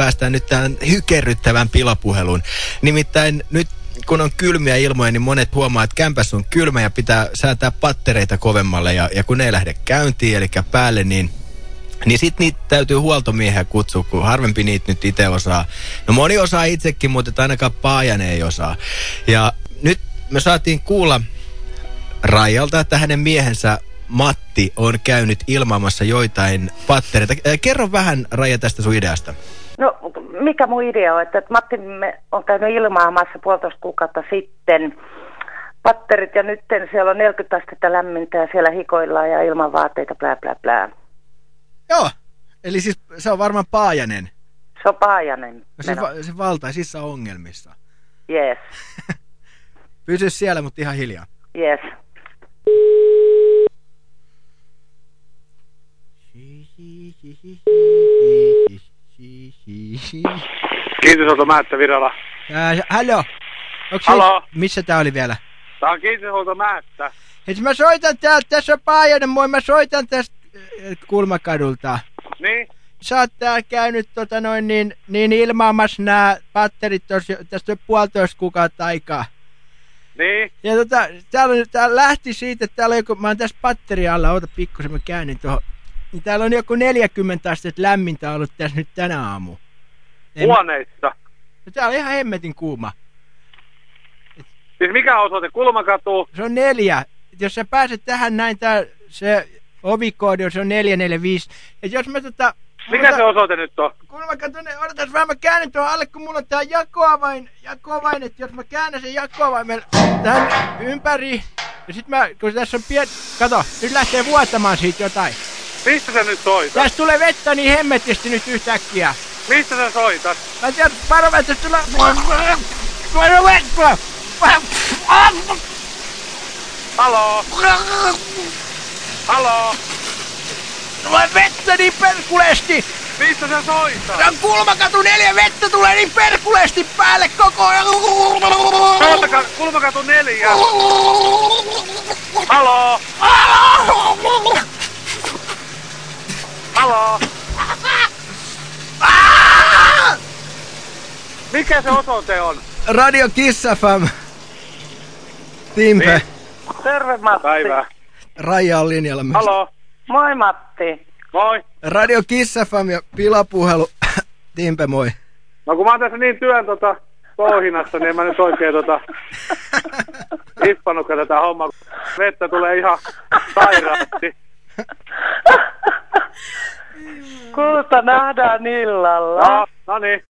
päästään nyt tähän hykerryttävään pilapuheluun. Nimittäin nyt kun on kylmiä ilmoja, niin monet huomaa, että kämpäs on kylmä ja pitää säätää pattereita kovemmalle. Ja, ja kun ne ei lähde käyntiin, eli päälle, niin niin sit niitä täytyy huoltomiehiä kutsua, kun harvempi niitä nyt itse osaa. No moni osaa itsekin, mutta ainakaan Paajan ei osaa. Ja nyt me saatiin kuulla Rajalta, että hänen miehensä Matti on käynyt ilmaamassa joitain pattereita. Kerro vähän, Raija, tästä sun ideasta. No, mikä mun idea on, että Matti me on käynyt ilmaamassa puolitoista kuukautta sitten patterit ja nyt siellä on 40 astetta lämmintä ja siellä hikoillaan ja ilman vaatteita, plää, plää, plää. Joo, eli siis se on varmaan Paajanen. Se on Paajanen. No, se, va se valtaisissa ongelmissa. Yes. Pysy siellä, mutta ihan hiljaa. Yes. Kiitoshuolto Määttä Virala. Äh, hallo. Halo. Se, missä tää oli vielä? Tää on kiitoshuolto Määttä. Et mä soitan täältä, tässä on Paajanen, moi, mä soitan tästä äh, kulmakadulta. Niin? Sä oot täällä käynyt tota noin niin, niin ilmaamassa nämä patterit tos, tästä puolitoista kuukautta aikaa. Niin? Ja tota, täällä, täällä lähti siitä, että täällä on joku, mä oon tässä patteri alla, oota pikkusen mä käyn tuohon. Niin täällä on joku 40 astetta lämmintä ollut tässä nyt tänä aamu. Huoneissa? No täällä on ihan hemmetin kuuma. Et... Siis mikä osoite? Kulmakatu? Se on neljä. Et jos sä pääset tähän näin, tää, se ovikoodi on, se on 445. Et jos mä tota... Mikä ota, se osoite nyt on? Kun mä katson, odotas vähän, mä käännän tuohon alle, kun mulla on tää jakoavain, jakoavain, että jos mä käännän sen jakoavaimen tähän ympäri, ja sit mä, kun tässä on pien... Kato, nyt lähtee vuotamaan siitä jotain. Mistä sä nyt soitat? Tästä tulee vettä niin hemmetisti nyt yhtäkkiä. Mistä sä soitat? Mä en tiedä, varo vettä, tulee... Varo vettä! Halo? Halo? Tulee vettä niin perkuleesti! Mistä sä soitat? Tää on kulmakatu neljä vettä tulee niin perkuleesti päälle koko ajan! Kulmakatu neljä! Halo? Halo? Mikä se osoite on? Radio Kiss FM. Timpe. Niin. Terve Matti. Päivää. Raija on linjalla myös. Halo? Moi Matti. Moi. Radio Kiss FM ja pilapuhelu. Timpe, moi. No kun mä oon tässä niin työn tota touhinassa, niin en mä nyt oikein tota hippannutkaan tätä hommaa. Vettä tulee ihan sairaasti. Kulta nähdään illalla. No, no niin.